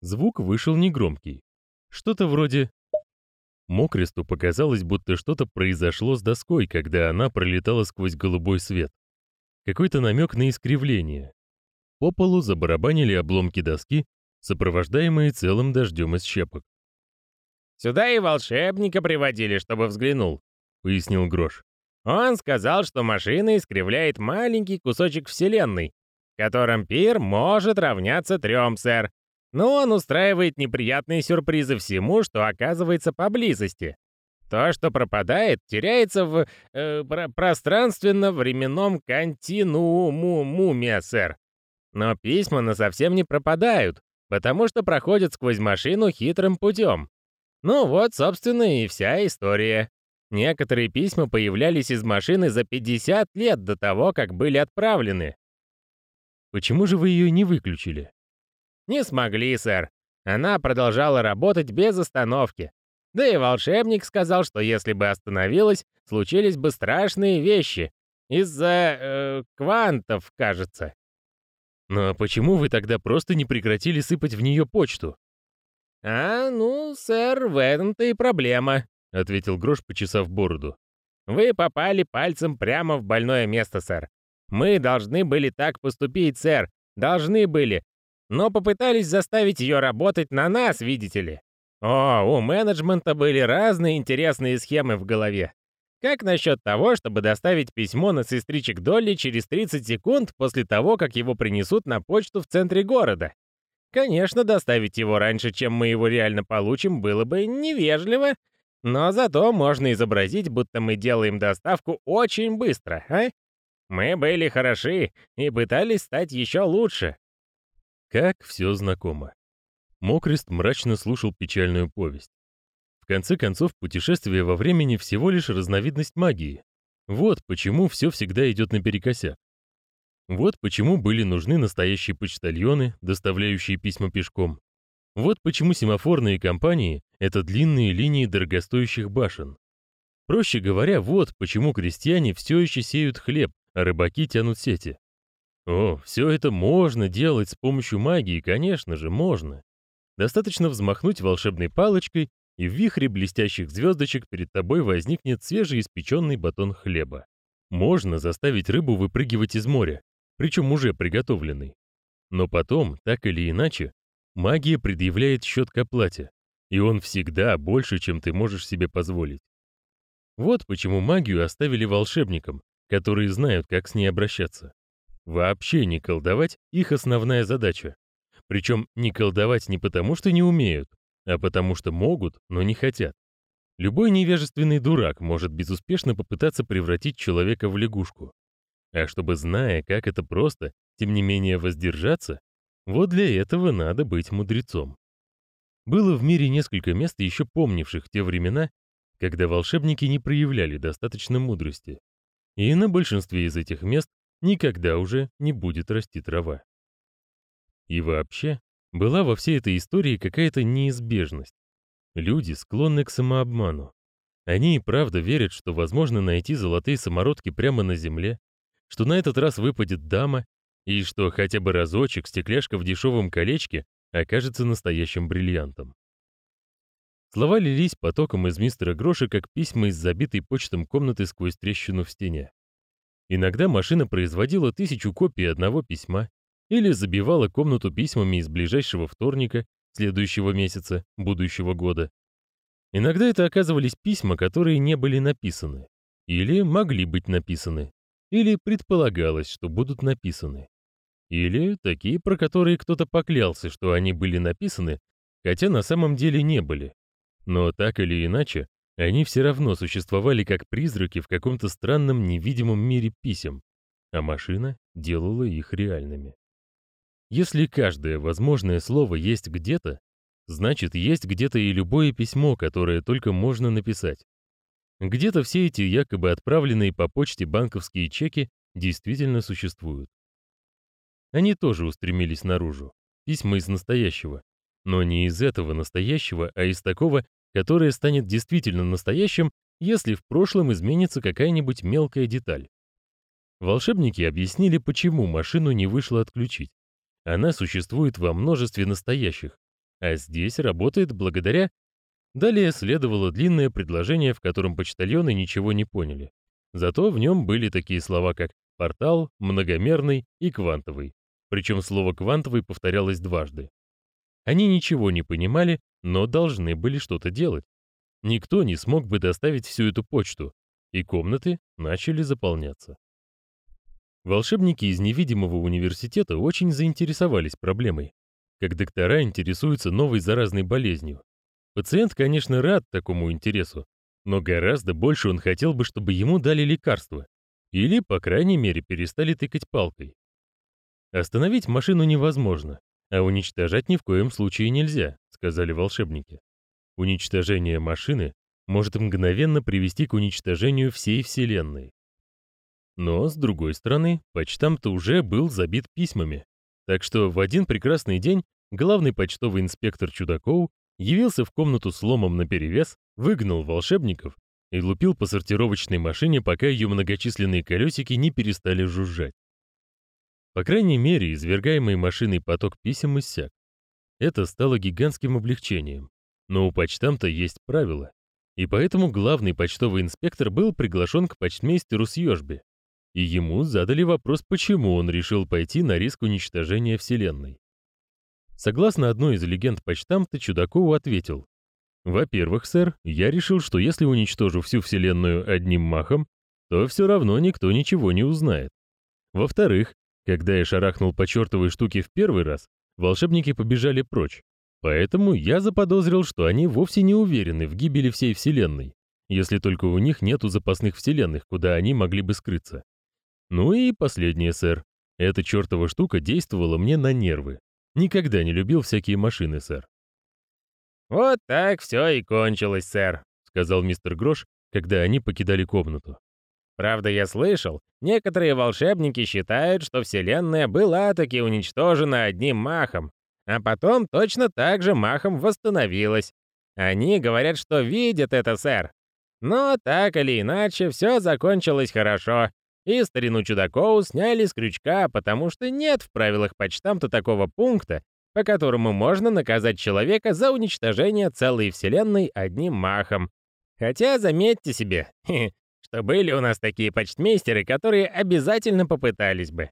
Звук вышел негромкий. Что-то вроде... Мокресту показалось, будто что-то произошло с доской, когда она пролетала сквозь голубой свет. Какой-то намек на искривление. По полу забарабанили обломки доски, сопровождаемые целым дождем из щепок. «Сюда и волшебника приводили, чтобы взглянул», — пояснил Грош. «Он сказал, что машина искривляет маленький кусочек Вселенной, в котором пир может равняться трем, сэр. Но он устраивает неприятные сюрпризы всему, что оказывается поблизости. То, что пропадает, теряется в э, про пространственно-временном континууме, сэр. Но письма на совсем не пропадают, потому что проходят сквозь машину хитрым путем. Ну вот, собственно, и вся история. Некоторые письма появлялись из машины за 50 лет до того, как были отправлены. Почему же вы ее не выключили? Не смогли, сэр. Она продолжала работать без остановки. Да и волшебник сказал, что если бы остановилась, случились бы страшные вещи. Из-за... Э, квантов, кажется. Но почему вы тогда просто не прекратили сыпать в нее почту? А, ну, сэр, в этом-то и проблема, ответил Грош, почесав бороду. Вы попали пальцем прямо в больное место, сэр. Мы должны были так поступить, сэр. Должны были. Но попытались заставить ее работать на нас, видите ли. О, у менеджмента были разные интересные схемы в голове. Как насчет того, чтобы доставить письмо на сестричек Долли через 30 секунд после того, как его принесут на почту в центре города? Конечно, доставить его раньше, чем мы его реально получим, было бы невежливо, но зато можно изобразить, будто мы делаем доставку очень быстро, а? Мы были хороши и пытались стать еще лучше. Как все знакомо. Мокрест мрачно слушал печальную повесть конце концов, путешествие во времени всего лишь разновидность магии. Вот почему все всегда идет наперекосяк. Вот почему были нужны настоящие почтальоны, доставляющие письма пешком. Вот почему семафорные компании — это длинные линии дорогостоящих башен. Проще говоря, вот почему крестьяне все еще сеют хлеб, а рыбаки тянут сети. О, все это можно делать с помощью магии, конечно же, можно. Достаточно взмахнуть волшебной палочкой, и в вихре блестящих звездочек перед тобой возникнет свежеиспеченный батон хлеба. Можно заставить рыбу выпрыгивать из моря, причем уже приготовленный. Но потом, так или иначе, магия предъявляет счет к оплате, и он всегда больше, чем ты можешь себе позволить. Вот почему магию оставили волшебникам, которые знают, как с ней обращаться. Вообще не колдовать — их основная задача. Причем не колдовать не потому, что не умеют, а потому что могут, но не хотят. Любой невежественный дурак может безуспешно попытаться превратить человека в лягушку. А чтобы, зная, как это просто, тем не менее воздержаться, вот для этого надо быть мудрецом. Было в мире несколько мест, еще помнивших те времена, когда волшебники не проявляли достаточно мудрости. И на большинстве из этих мест никогда уже не будет расти трава. И вообще, была во всей этой истории какая-то неизбежность. Люди склонны к самообману. Они и правда верят, что возможно найти золотые самородки прямо на земле, что на этот раз выпадет дама, и что хотя бы разочек стекляшка в дешевом колечке окажется настоящим бриллиантом. Слова лились потоком из мистера Гроша, как письма из забитой почтом комнаты сквозь трещину в стене. Иногда машина производила тысячу копий одного письма, или забивала комнату письмами из ближайшего вторника, следующего месяца, будущего года. Иногда это оказывались письма, которые не были написаны, или могли быть написаны, или предполагалось, что будут написаны. Или такие, про которые кто-то поклялся, что они были написаны, хотя на самом деле не были. Но так или иначе, они все равно существовали как призраки в каком-то странном невидимом мире писем, а машина делала их реальными. Если каждое возможное слово есть где-то, значит, есть где-то и любое письмо, которое только можно написать. Где-то все эти якобы отправленные по почте банковские чеки действительно существуют. Они тоже устремились наружу. Письма из настоящего. Но не из этого настоящего, а из такого, которое станет действительно настоящим, если в прошлом изменится какая-нибудь мелкая деталь. Волшебники объяснили, почему машину не вышло отключить. Она существует во множестве настоящих, а здесь работает благодаря... Далее следовало длинное предложение, в котором почтальоны ничего не поняли. Зато в нем были такие слова, как портал, многомерный и квантовый. Причем слово «квантовый» повторялось дважды. Они ничего не понимали, но должны были что-то делать. Никто не смог бы доставить всю эту почту, и комнаты начали заполняться. Волшебники из невидимого университета очень заинтересовались проблемой, как доктора интересуются новой заразной болезнью. Пациент, конечно, рад такому интересу, но гораздо больше он хотел бы, чтобы ему дали лекарство. Или, по крайней мере, перестали тыкать палкой. Остановить машину невозможно, а уничтожать ни в коем случае нельзя, сказали волшебники. Уничтожение машины может мгновенно привести к уничтожению всей Вселенной. Но, с другой стороны, почтамт уже был забит письмами. Так что в один прекрасный день главный почтовый инспектор Чудаков явился в комнату с ломом наперевес, выгнал волшебников и лупил по сортировочной машине, пока ее многочисленные колесики не перестали жужжать. По крайней мере, извергаемый машиной поток писем иссяк. Это стало гигантским облегчением. Но у почтамта есть правила, и поэтому главный почтовый инспектор был приглашен к почтмейстеру Сьёжбе, и ему задали вопрос, почему он решил пойти на риск уничтожения Вселенной. Согласно одной из легенд почтамта, Чудакову ответил, «Во-первых, сэр, я решил, что если уничтожу всю Вселенную одним махом, то все равно никто ничего не узнает. Во-вторых, когда я шарахнул по чертовой штуке в первый раз, волшебники побежали прочь. Поэтому я заподозрил, что они вовсе не уверены в гибели всей Вселенной, если только у них нету запасных вселенных, куда они могли бы скрыться. Ну и последнее, сэр. Эта чертова штука действовала мне на нервы. Никогда не любил всякие машины, сэр. «Вот так все и кончилось, сэр», — сказал мистер Грош, когда они покидали комнату. «Правда, я слышал, некоторые волшебники считают, что Вселенная была таки уничтожена одним махом, а потом точно так же махом восстановилась. Они говорят, что видят это, сэр. Но так или иначе, все закончилось хорошо, и старину Чудакову сняли с крючка, потому что нет в правилах почтамта такого пункта, по которому можно наказать человека за уничтожение целой вселенной одним махом. Хотя, заметьте себе, что были у нас такие почтмейстеры, которые обязательно попытались бы.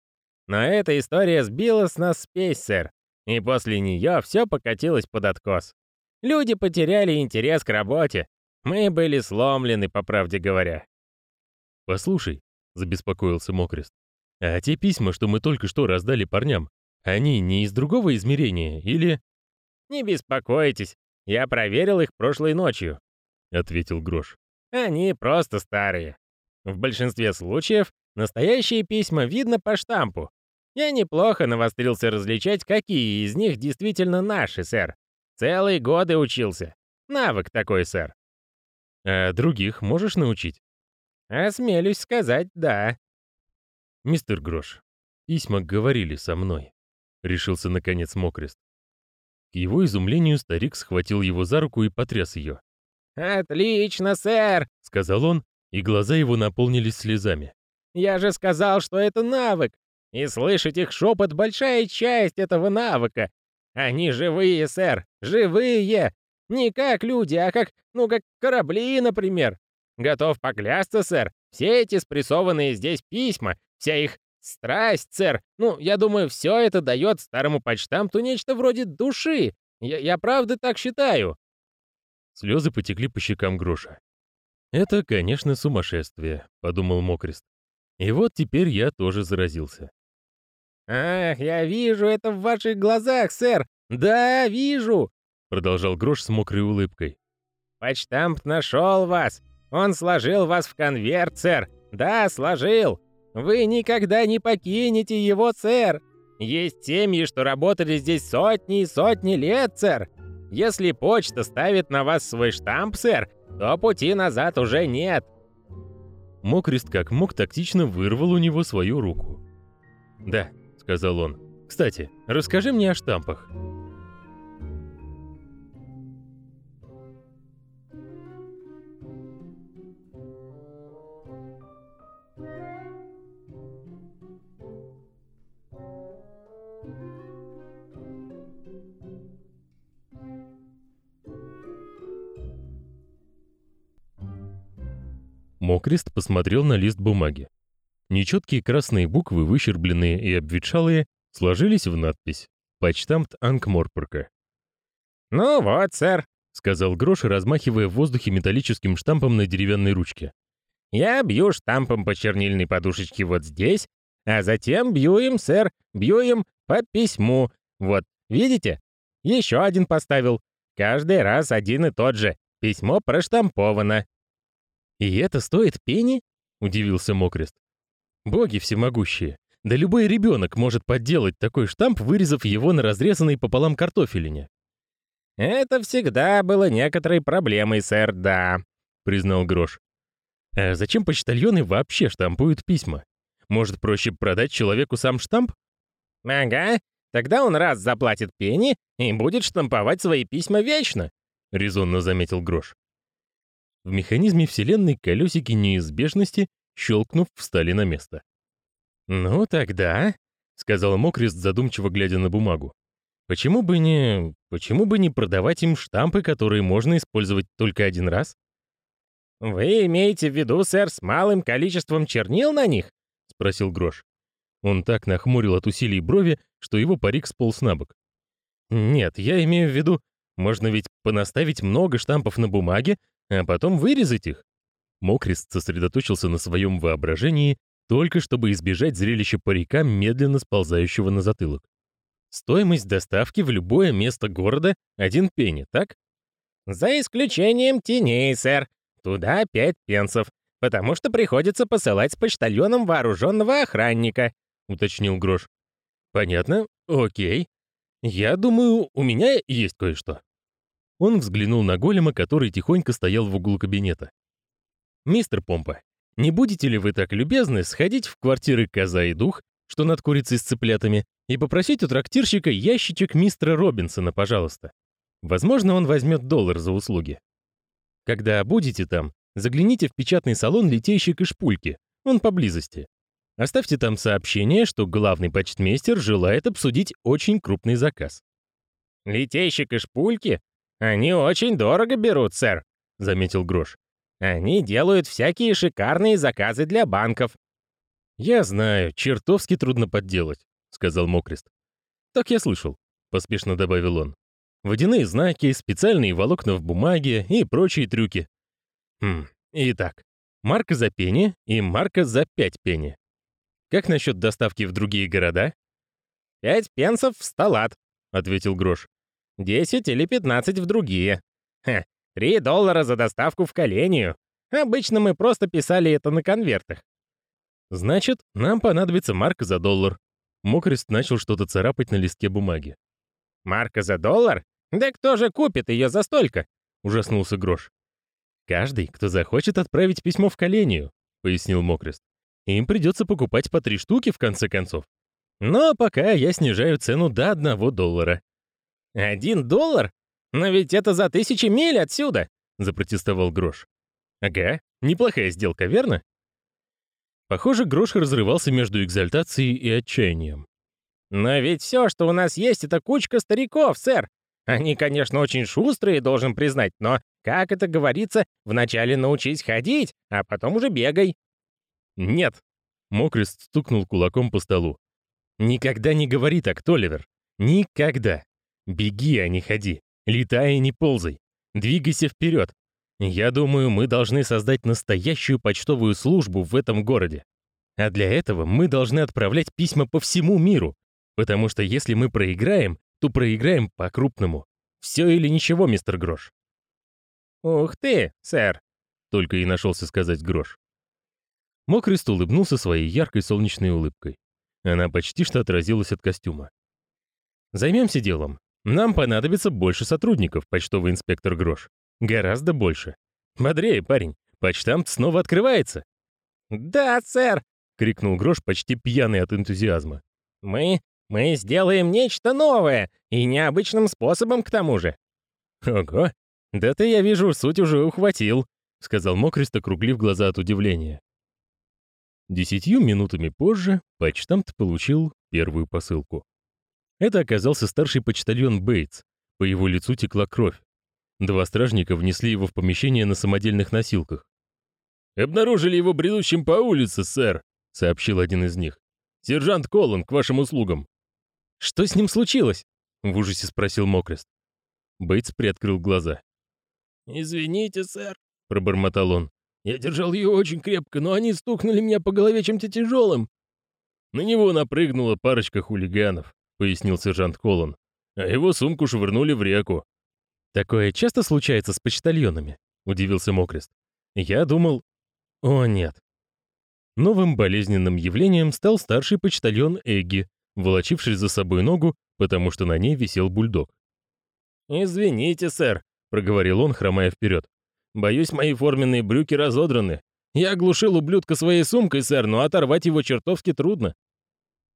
Но эта история сбила с нас спесь, сэр, и после нее все покатилось под откос. Люди потеряли интерес к работе. Мы были сломлены, по правде говоря. «Послушай», — забеспокоился Мокрест, «а те письма, что мы только что раздали парням, они не из другого измерения или...» «Не беспокойтесь, я проверил их прошлой ночью», — ответил Грош. «Они просто старые. В большинстве случаев настоящие письма видно по штампу. Я неплохо навострился различать, какие из них действительно наши, сэр. Целые годы учился. Навык такой, сэр. А других можешь научить? Осмелюсь сказать, да. Мистер Грош, письма говорили со мной. Решился наконец Мокрест. К его изумлению старик схватил его за руку и потряс ее. «Отлично, сэр!» — сказал он, и глаза его наполнились слезами. «Я же сказал, что это навык! И слышать их шепот — большая часть этого навыка. Они живые, сэр, живые! Не как люди, а как, ну, как корабли, например. Готов поклясться, сэр, все эти спрессованные здесь письма, вся их страсть, сэр, ну, я думаю, все это дает старому почтамту нечто вроде души. Я, я правда так считаю. Слезы потекли по щекам Гроша. «Это, конечно, сумасшествие», — подумал Мокрест. И вот теперь я тоже заразился. «Ах, я вижу это в ваших глазах, сэр! Да, вижу!» Продолжал Груш с мокрой улыбкой. «Почтамп нашел вас! Он сложил вас в конверт, сэр! Да, сложил! Вы никогда не покинете его, сэр! Есть семьи, что работали здесь сотни и сотни лет, сэр! Если почта ставит на вас свой штамп, сэр, то пути назад уже нет!» Мокрест как мог тактично вырвал у него свою руку. «Да, сказал он. «Кстати, расскажи мне о штампах». Мокрест посмотрел на лист бумаги. Нечеткие красные буквы, выщербленные и обветшалые, сложились в надпись «Почтамт Анкморпорка». «Ну вот, сэр», — сказал Грош, размахивая в воздухе металлическим штампом на деревянной ручке. «Я бью штампом по чернильной подушечке вот здесь, а затем бью им, сэр, бью им по письму. Вот, видите? Еще один поставил. Каждый раз один и тот же. Письмо проштамповано». «И это стоит пени?» — удивился Мокрест. «Боги всемогущие! Да любой ребенок может подделать такой штамп, вырезав его на разрезанной пополам картофелине». «Это всегда было некоторой проблемой, сэр, да», — признал Грош. «А зачем почтальоны вообще штампуют письма? Может, проще продать человеку сам штамп?» «Ага, тогда он раз заплатит пени и будет штамповать свои письма вечно», — резонно заметил Грош. В механизме Вселенной колесики неизбежности, щелкнув, встали на место. «Ну тогда», — сказал Мокрест, задумчиво глядя на бумагу, «почему бы не... почему бы не продавать им штампы, которые можно использовать только один раз?» «Вы имеете в виду, сэр, с малым количеством чернил на них?» — спросил Грош. Он так нахмурил от усилий брови, что его парик сполз на бок. «Нет, я имею в виду, можно ведь понаставить много штампов на бумаге, а потом вырезать их». Мокрест сосредоточился на своем воображении только чтобы избежать зрелища парика, медленно сползающего на затылок. Стоимость доставки в любое место города — один пенни, так? За исключением теней, сэр. Туда пять пенсов, потому что приходится посылать с почтальоном вооруженного охранника, уточнил Грош. Понятно, окей. Я думаю, у меня есть кое-что. Он взглянул на голема, который тихонько стоял в углу кабинета. «Мистер Помпа, не будете ли вы так любезны сходить в квартиры Коза и Дух, что над курицей с цыплятами, и попросить у трактирщика ящичек мистера Робинсона, пожалуйста? Возможно, он возьмет доллар за услуги. Когда будете там, загляните в печатный салон «Литейщик и шпульки», он поблизости. Оставьте там сообщение, что главный почтмейстер желает обсудить очень крупный заказ. «Литейщик и шпульки? Они очень дорого берут, сэр», — заметил Грош. Они делают всякие шикарные заказы для банков». «Я знаю, чертовски трудно подделать», — сказал Мокрест. «Так я слышал», — поспешно добавил он. «Водяные знаки, специальные волокна в бумаге и прочие трюки. Хм, итак, марка за пенни и марка за пять пенни. Как насчет доставки в другие города?» «Пять пенсов в сталат», — ответил Грош. «Десять или пятнадцать в другие. Ха, Три доллара за доставку в колению. Обычно мы просто писали это на конвертах. Значит, нам понадобится марка за доллар. Мокрест начал что-то царапать на листке бумаги. Марка за доллар? Да кто же купит ее за столько? Ужаснулся Грош. Каждый, кто захочет отправить письмо в колению, пояснил Мокрест. Им придется покупать по три штуки в конце концов. Но пока я снижаю цену до одного доллара. Один доллар? «Но ведь это за тысячи миль отсюда!» — запротестовал Грош. «Ага, неплохая сделка, верно?» Похоже, Грош разрывался между экзальтацией и отчаянием. «Но ведь все, что у нас есть, это кучка стариков, сэр. Они, конечно, очень шустрые, должен признать, но, как это говорится, вначале научись ходить, а потом уже бегай». «Нет», — Мокрест стукнул кулаком по столу. «Никогда не говори так, Толивер. Никогда. Беги, а не ходи. Летай и не ползай. Двигайся вперед. Я думаю, мы должны создать настоящую почтовую службу в этом городе. А для этого мы должны отправлять письма по всему миру. Потому что если мы проиграем, то проиграем по-крупному. Все или ничего, мистер Грош. «Ух ты, сэр!» — только и нашелся сказать Грош. Мокрест улыбнулся своей яркой солнечной улыбкой. Она почти что отразилась от костюма. «Займемся делом. Нам понадобится больше сотрудников, почтовый инспектор Грош. Гораздо больше. Бодрее, парень. Почтамт снова открывается. «Да, сэр!» — крикнул Грош, почти пьяный от энтузиазма. «Мы... мы сделаем нечто новое, и необычным способом к тому же». «Ого! Да ты, я вижу, суть уже ухватил», — сказал Мокрест, округлив глаза от удивления. Десятью минутами позже почтамт получил первую посылку. Это оказался старший почтальон Бейтс. По его лицу текла кровь. Два стражника внесли его в помещение на самодельных носилках. «Обнаружили его бредущим по улице, сэр», — сообщил один из них. «Сержант Коллан, к вашим услугам». «Что с ним случилось?» — в ужасе спросил Мокрест. Бейтс приоткрыл глаза. «Извините, сэр», — пробормотал он. «Я держал ее очень крепко, но они стукнули меня по голове чем-то тяжелым». «На него напрыгнула парочка хулиганов», — пояснил сержант Коллан. «А его сумку швырнули в реку». «Такое часто случается с почтальонами?» — удивился Мокрест. «Я думал...» «О, нет». Новым болезненным явлением стал старший почтальон Эгги, волочивший за собой ногу, потому что на ней висел бульдог. «Извините, сэр», — проговорил он, хромая вперед. «Боюсь, мои форменные брюки разодраны. Я оглушил ублюдка своей сумкой, сэр, но оторвать его чертовски трудно».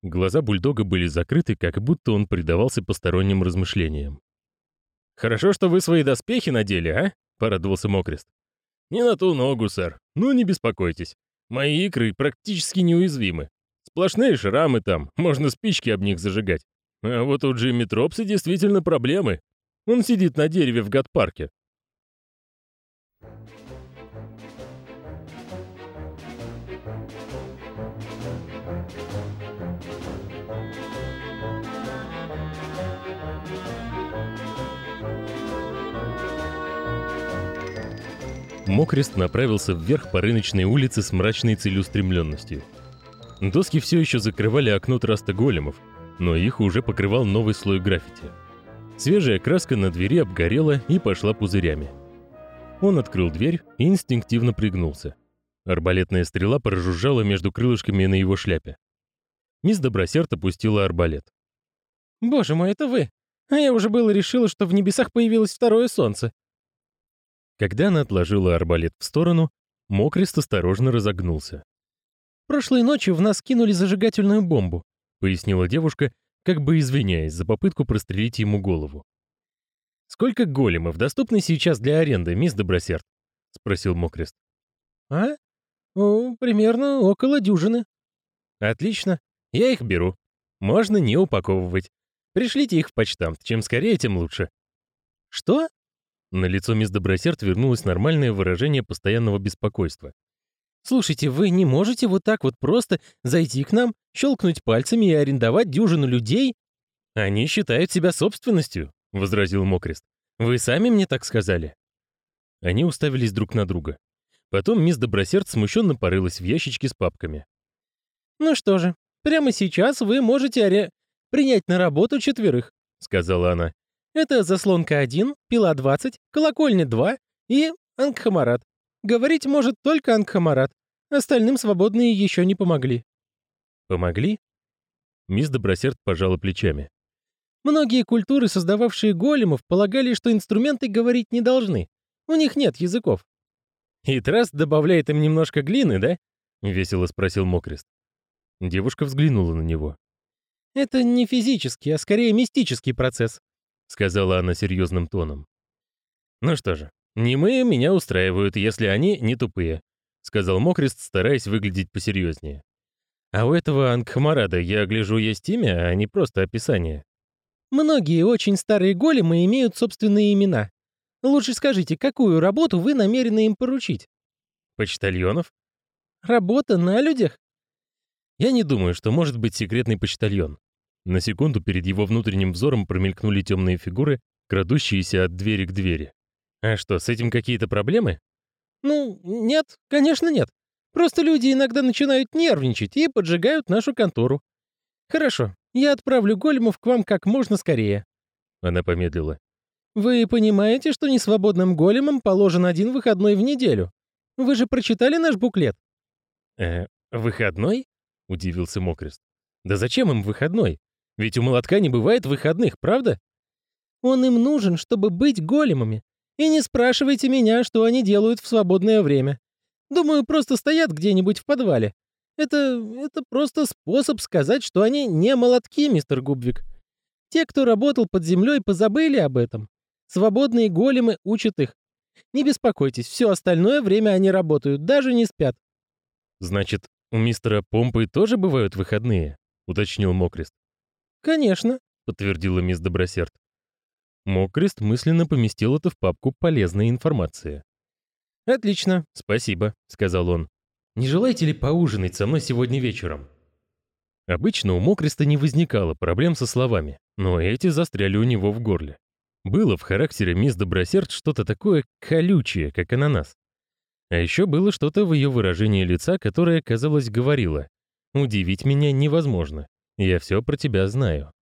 Глаза бульдога были закрыты, как будто он предавался посторонним размышлениям. «Хорошо, что вы свои доспехи надели, а?» — порадовался Мокрест. «Не на ту ногу, сэр. Ну, не беспокойтесь. Мои икры практически неуязвимы. Сплошные шрамы там, можно спички об них зажигать. А вот у Джимми Тропса действительно проблемы. Он сидит на дереве в Гатпарке. Мокрест направился вверх по рыночной улице с мрачной целеустремленностью. Доски все еще закрывали окно траста големов, но их уже покрывал новый слой граффити. Свежая краска на двери обгорела и пошла пузырями. Он открыл дверь и инстинктивно пригнулся. Арбалетная стрела прожужжала между крылышками на его шляпе. Мисс Добросерд опустила арбалет. «Боже мой, это вы! А я уже было решила, что в небесах появилось второе солнце. Когда она отложила арбалет в сторону, Мокрест осторожно разогнулся. «Прошлой ночью в нас кинули зажигательную бомбу», — пояснила девушка, как бы извиняясь за попытку прострелить ему голову. «Сколько големов доступны сейчас для аренды, мисс Добросерд?» — спросил Мокрест. «А? О, примерно около дюжины». «Отлично. Я их беру. Можно не упаковывать. Пришлите их в почтамт. Чем скорее, тем лучше». «Что?» На лицо мисс Добросерд вернулось нормальное выражение постоянного беспокойства. «Слушайте, вы не можете вот так вот просто зайти к нам, щелкнуть пальцами и арендовать дюжину людей?» «Они считают себя собственностью», — возразил Мокрест. «Вы сами мне так сказали». Они уставились друг на друга. Потом мисс Добросерд смущенно порылась в ящичке с папками. «Ну что же, прямо сейчас вы можете аре... принять на работу четверых», — сказала она. Это заслонка 1, пила 20, колокольня 2 и Ангхамарат. Говорить может только Ангхамарат. Остальным свободные еще не помогли. Помогли? Мисс Добросерд пожала плечами. Многие культуры, создававшие големов, полагали, что инструменты говорить не должны. У них нет языков. И Траст добавляет им немножко глины, да? Весело спросил Мокрест. Девушка взглянула на него. Это не физический, а скорее мистический процесс сказала она серьезным тоном. Ну что же, не мы меня устраивают, если они не тупые, сказал Мокрест, стараясь выглядеть посерьезнее. А у этого Ангхамарада, я гляжу, есть имя, а не просто описание. Многие очень старые големы имеют собственные имена. Лучше скажите, какую работу вы намерены им поручить? Почтальонов? Работа на людях? Я не думаю, что может быть секретный почтальон. На секунду перед его внутренним взором промелькнули темные фигуры, крадущиеся от двери к двери. А что, с этим какие-то проблемы? Ну, нет, конечно, нет. Просто люди иногда начинают нервничать и поджигают нашу контору. Хорошо, я отправлю големов к вам как можно скорее. Она помедлила. Вы понимаете, что несвободным големам положен один выходной в неделю? Вы же прочитали наш буклет? Э, выходной? Удивился Мокрест. Да зачем им выходной? Ведь у молотка не бывает выходных, правда? Он им нужен, чтобы быть големами. И не спрашивайте меня, что они делают в свободное время. Думаю, просто стоят где-нибудь в подвале. Это... это просто способ сказать, что они не молотки, мистер Губвик. Те, кто работал под землей, позабыли об этом. Свободные големы учат их. Не беспокойтесь, все остальное время они работают, даже не спят. Значит, у мистера Помпы тоже бывают выходные? Уточнил Мокрест. «Конечно», — подтвердила мисс Добросерд. Мокрест мысленно поместил это в папку «Полезная информация». Отлично. «Спасибо», — сказал он. «Не желаете ли поужинать со мной сегодня вечером?» Обычно у Мокриста не возникало проблем со словами, но эти застряли у него в горле. Было в характере мисс Добросерд что-то такое колючее, как ананас. А еще было что-то в ее выражении лица, которое, казалось, говорило «Удивить меня невозможно. Я все про тебя знаю».